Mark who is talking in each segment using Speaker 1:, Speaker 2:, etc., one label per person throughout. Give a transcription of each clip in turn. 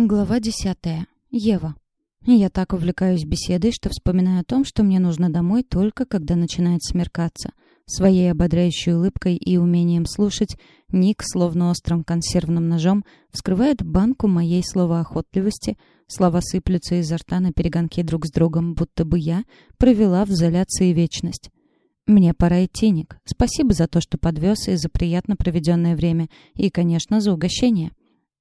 Speaker 1: Глава десятая. Ева. Я так увлекаюсь беседой, что вспоминаю о том, что мне нужно домой только когда начинает смеркаться. Своей ободряющей улыбкой и умением слушать Ник, словно острым консервным ножом, вскрывает банку моей словоохотливости, слова сыплются изо рта на перегонке друг с другом, будто бы я провела в изоляции вечность. Мне пора идти, Ник. Спасибо за то, что подвез и за приятно проведенное время, и, конечно, за угощение.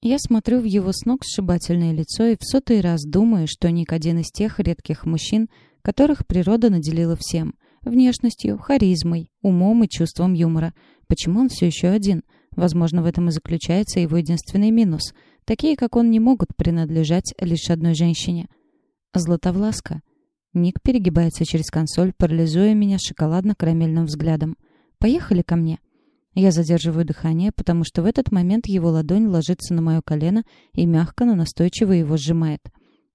Speaker 1: Я смотрю в его с ног сшибательное лицо и в сотый раз думаю, что Ник один из тех редких мужчин, которых природа наделила всем — внешностью, харизмой, умом и чувством юмора. Почему он все еще один? Возможно, в этом и заключается его единственный минус. Такие, как он, не могут принадлежать лишь одной женщине. Златовласка. Ник перегибается через консоль, парализуя меня шоколадно-карамельным взглядом. «Поехали ко мне». Я задерживаю дыхание, потому что в этот момент его ладонь ложится на мое колено и мягко, но настойчиво его сжимает.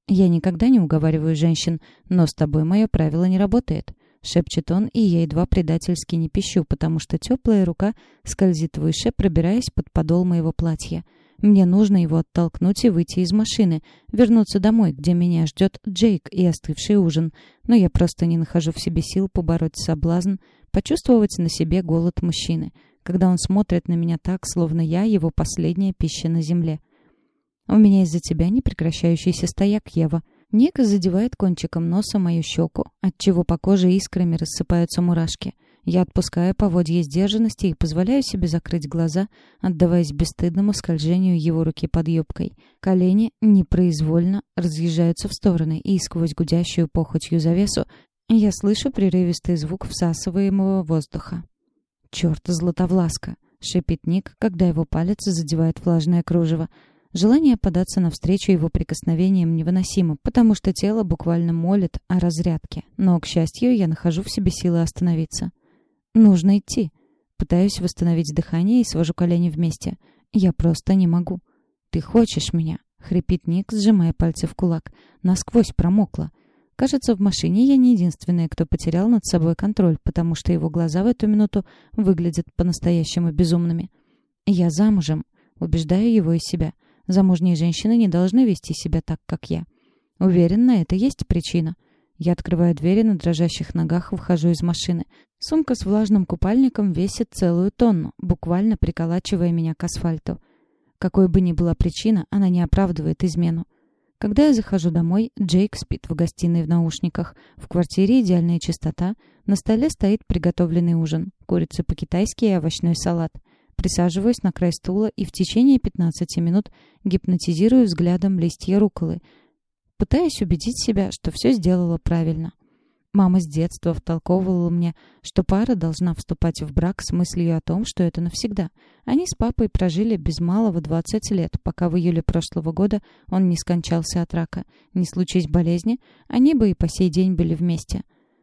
Speaker 1: «Я никогда не уговариваю женщин, но с тобой мое правило не работает», — шепчет он, и я едва предательски не пищу, потому что теплая рука скользит выше, пробираясь под подол моего платья. Мне нужно его оттолкнуть и выйти из машины, вернуться домой, где меня ждет Джейк и остывший ужин. Но я просто не нахожу в себе сил побороть соблазн, почувствовать на себе голод мужчины — когда он смотрит на меня так, словно я его последняя пища на земле. «У меня из-за тебя непрекращающийся стояк, Ева». Ник задевает кончиком носа мою щеку, отчего по коже искрами рассыпаются мурашки. Я отпускаю поводье сдержанности и позволяю себе закрыть глаза, отдаваясь бесстыдному скольжению его руки под юбкой. Колени непроизвольно разъезжаются в стороны, и сквозь гудящую похотью завесу я слышу прерывистый звук всасываемого воздуха. «Черт, Златовласка!» — шипит Ник, когда его палец задевает влажное кружево. Желание податься навстречу его прикосновениям невыносимо, потому что тело буквально молит о разрядке. Но, к счастью, я нахожу в себе силы остановиться. «Нужно идти». Пытаюсь восстановить дыхание и свожу колени вместе. «Я просто не могу». «Ты хочешь меня?» — хрипит Ник, сжимая пальцы в кулак. «Насквозь промокла». Кажется, в машине я не единственная, кто потерял над собой контроль, потому что его глаза в эту минуту выглядят по-настоящему безумными. «Я замужем», — убеждаю его из себя. «Замужние женщины не должны вести себя так, как я». Уверен, на это есть причина. Я открываю двери на дрожащих ногах, выхожу из машины. Сумка с влажным купальником весит целую тонну, буквально приколачивая меня к асфальту. Какой бы ни была причина, она не оправдывает измену. Когда я захожу домой, Джейк спит в гостиной в наушниках. В квартире идеальная чистота. На столе стоит приготовленный ужин. Курица по-китайски и овощной салат. Присаживаюсь на край стула и в течение 15 минут гипнотизирую взглядом листья руколы. Пытаясь убедить себя, что все сделала правильно. Мама с детства втолковывала мне, что пара должна вступать в брак с мыслью о том, что это навсегда. Они с папой прожили без малого 20 лет, пока в июле прошлого года он не скончался от рака. Не случись болезни, они бы и по сей день были вместе.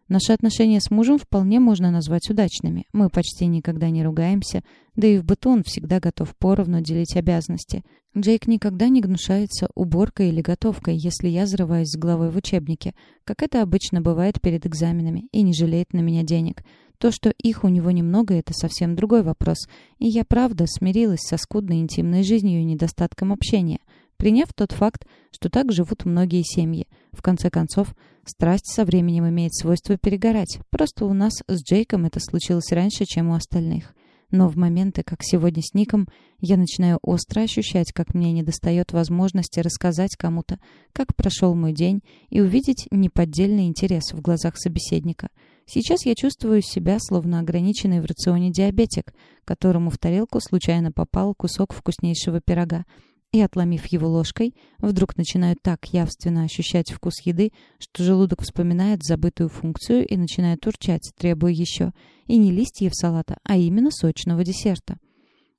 Speaker 1: Наши отношения с мужем вполне можно назвать удачными. Мы почти никогда не ругаемся, да и в быту он всегда готов поровну делить обязанности. Джейк никогда не гнушается уборкой или готовкой, если я зарываюсь с головой в учебнике, как это обычно бывает перед экзаменами, и не жалеет на меня денег. То, что их у него немного, это совсем другой вопрос. И я, правда, смирилась со скудной интимной жизнью и недостатком общения приняв тот факт, что так живут многие семьи. В конце концов, страсть со временем имеет свойство перегорать. Просто у нас с Джейком это случилось раньше, чем у остальных. Но в моменты, как сегодня с Ником, я начинаю остро ощущать, как мне недостает возможности рассказать кому-то, как прошел мой день, и увидеть неподдельный интерес в глазах собеседника. Сейчас я чувствую себя словно ограниченный в рационе диабетик, которому в тарелку случайно попал кусок вкуснейшего пирога, и, отломив его ложкой, вдруг начинают так явственно ощущать вкус еды, что желудок вспоминает забытую функцию и начинает урчать, требуя еще. И не листьев салата, а именно сочного десерта.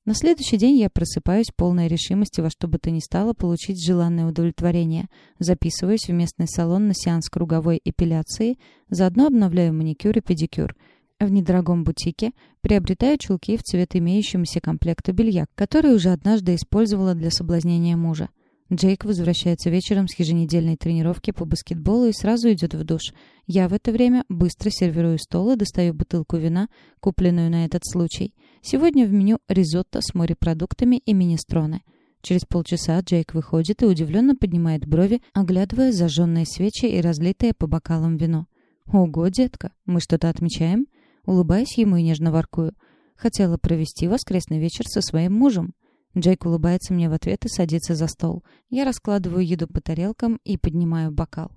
Speaker 1: На следующий день я просыпаюсь полной решимости во что бы то ни стало получить желанное удовлетворение. Записываюсь в местный салон на сеанс круговой эпиляции, заодно обновляю маникюр и педикюр — в недорогом бутике приобретаю чулки в цвет имеющемуся комплекта белья, который уже однажды использовала для соблазнения мужа. Джейк возвращается вечером с еженедельной тренировки по баскетболу и сразу идет в душ. Я в это время быстро сервирую стол и достаю бутылку вина, купленную на этот случай. Сегодня в меню ризотто с морепродуктами и министроны. Через полчаса Джейк выходит и удивленно поднимает брови, оглядывая зажженные свечи и разлитое по бокалам вино. «Ого, детка, мы что-то отмечаем?» Улыбаюсь ему и нежно воркую. «Хотела провести воскресный вечер со своим мужем». Джейк улыбается мне в ответ и садится за стол. Я раскладываю еду по тарелкам и поднимаю бокал.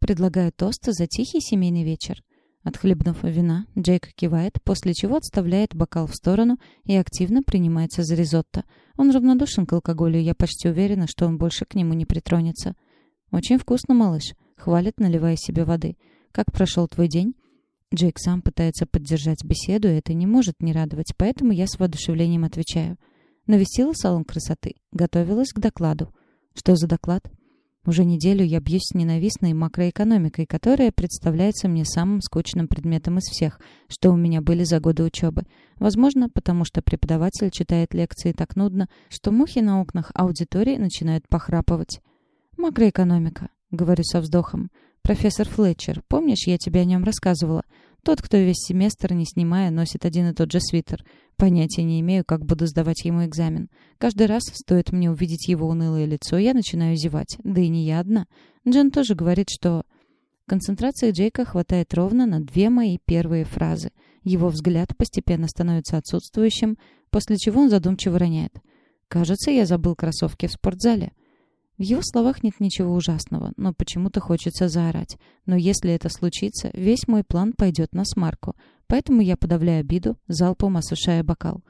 Speaker 1: Предлагаю тост за тихий семейный вечер. Отхлебнув вина, Джейк кивает, после чего отставляет бокал в сторону и активно принимается за ризотто. Он равнодушен к алкоголю, я почти уверена, что он больше к нему не притронется. «Очень вкусно, малыш», — хвалит, наливая себе воды. «Как прошел твой день?» Джейк сам пытается поддержать беседу, и это не может не радовать, поэтому я с воодушевлением отвечаю. Навестила салон красоты, готовилась к докладу. «Что за доклад?» Уже неделю я бьюсь с ненавистной макроэкономикой, которая представляется мне самым скучным предметом из всех, что у меня были за годы учебы. Возможно, потому что преподаватель читает лекции так нудно, что мухи на окнах аудитории начинают похрапывать. «Макроэкономика», — говорю со вздохом. «Профессор Флетчер, помнишь, я тебе о нем рассказывала? Тот, кто весь семестр, не снимая, носит один и тот же свитер. Понятия не имею, как буду сдавать ему экзамен. Каждый раз, стоит мне увидеть его унылое лицо, я начинаю зевать. Да и не я одна. Джен тоже говорит, что... Концентрации Джейка хватает ровно на две мои первые фразы. Его взгляд постепенно становится отсутствующим, после чего он задумчиво роняет. «Кажется, я забыл кроссовки в спортзале». В его словах нет ничего ужасного, но почему-то хочется заорать. Но если это случится, весь мой план пойдет на смарку. Поэтому я подавляю обиду, залпом осушая бокал.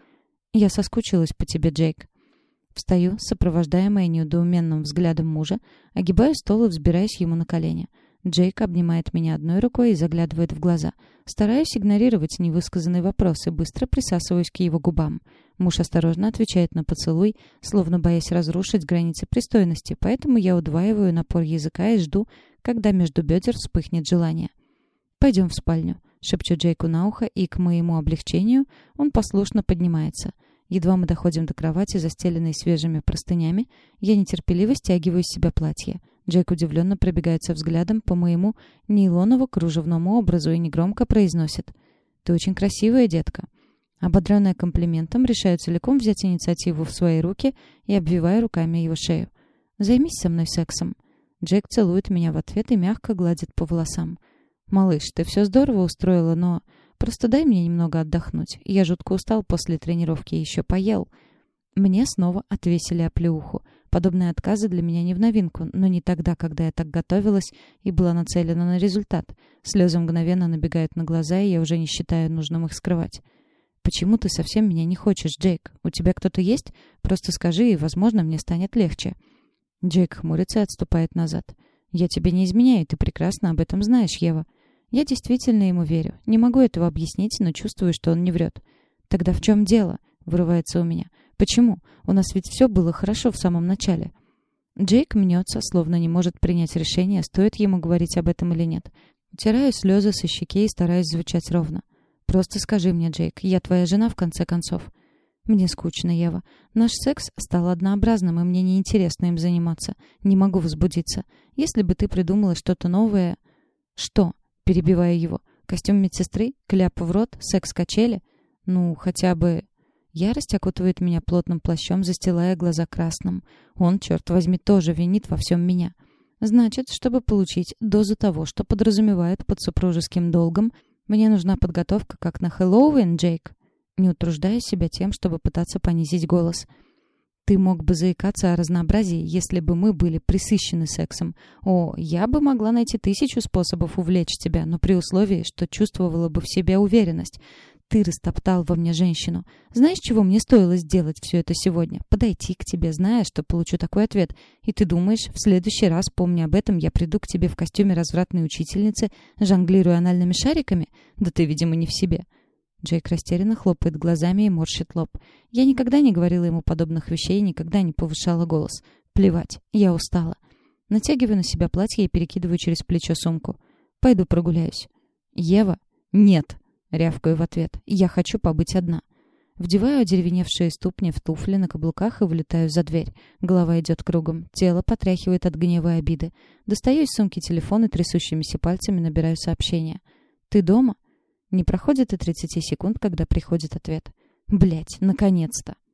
Speaker 1: «Я соскучилась по тебе, Джейк». Встаю, сопровождаемая неудоуменным взглядом мужа, огибаю стол и взбираюсь ему на колени. Джейк обнимает меня одной рукой и заглядывает в глаза. Стараюсь игнорировать невысказанные вопросы, быстро присасываюсь к его губам. Муж осторожно отвечает на поцелуй, словно боясь разрушить границы пристойности, поэтому я удваиваю напор языка и жду, когда между бедер вспыхнет желание. «Пойдем в спальню», — шепчу Джейку на ухо, и, к моему облегчению, он послушно поднимается — Едва мы доходим до кровати, застеленной свежими простынями, я нетерпеливо стягиваю с себя платье. Джейк удивленно пробегается взглядом по моему нейлоново-кружевному образу и негромко произносит. «Ты очень красивая, детка». Ободренная комплиментом, решаю целиком взять инициативу в свои руки и обвиваю руками его шею. «Займись со мной сексом». Джейк целует меня в ответ и мягко гладит по волосам. «Малыш, ты все здорово устроила, но...» Просто дай мне немного отдохнуть. Я жутко устал после тренировки и еще поел. Мне снова отвесили оплеуху. Подобные отказы для меня не в новинку, но не тогда, когда я так готовилась и была нацелена на результат. Слезы мгновенно набегают на глаза, и я уже не считаю нужным их скрывать. «Почему ты совсем меня не хочешь, Джейк? У тебя кто-то есть? Просто скажи, и, возможно, мне станет легче». Джейк хмурится и отступает назад. «Я тебе не изменяю, ты прекрасно об этом знаешь, Ева». Я действительно ему верю. Не могу этого объяснить, но чувствую, что он не врет. «Тогда в чем дело?» — вырывается у меня. «Почему? У нас ведь все было хорошо в самом начале». Джейк мнется, словно не может принять решение, стоит ему говорить об этом или нет. Утираю слезы со щеки и стараюсь звучать ровно. «Просто скажи мне, Джейк, я твоя жена, в конце концов». «Мне скучно, Ева. Наш секс стал однообразным, и мне неинтересно им заниматься. Не могу возбудиться. Если бы ты придумала что-то новое...» «Что?» перебивая его. Костюм медсестры, кляп в рот, секс-качели. Ну, хотя бы... Ярость окутывает меня плотным плащом, застилая глаза красным. Он, черт возьми, тоже винит во всем меня. Значит, чтобы получить дозу того, что подразумевает под супружеским долгом, мне нужна подготовка как на Хэллоуин, Джейк. Не утруждая себя тем, чтобы пытаться понизить голос — ты мог бы заикаться о разнообразии, если бы мы были присыщены сексом. О, я бы могла найти тысячу способов увлечь тебя, но при условии, что чувствовала бы в себе уверенность. Ты растоптал во мне женщину. Знаешь, чего мне стоило сделать все это сегодня? Подойти к тебе, зная, что получу такой ответ. И ты думаешь, в следующий раз, помня об этом, я приду к тебе в костюме развратной учительницы, жонглируя анальными шариками? Да ты, видимо, не в себе. Джейк растерянно хлопает глазами и морщит лоб. Я никогда не говорила ему подобных вещей никогда не повышала голос. Плевать, я устала. Натягиваю на себя платье и перекидываю через плечо сумку. Пойду прогуляюсь. Ева? Нет. Рявкаю в ответ. Я хочу побыть одна. Вдеваю одеревеневшие ступни в туфли на каблуках и вылетаю за дверь. Голова идет кругом. Тело потряхивает от гнева и обиды. Достаю из сумки телефон и трясущимися пальцами набираю сообщение. «Ты дома?» Не проходит и 30 секунд, когда приходит ответ. Блять, наконец-то.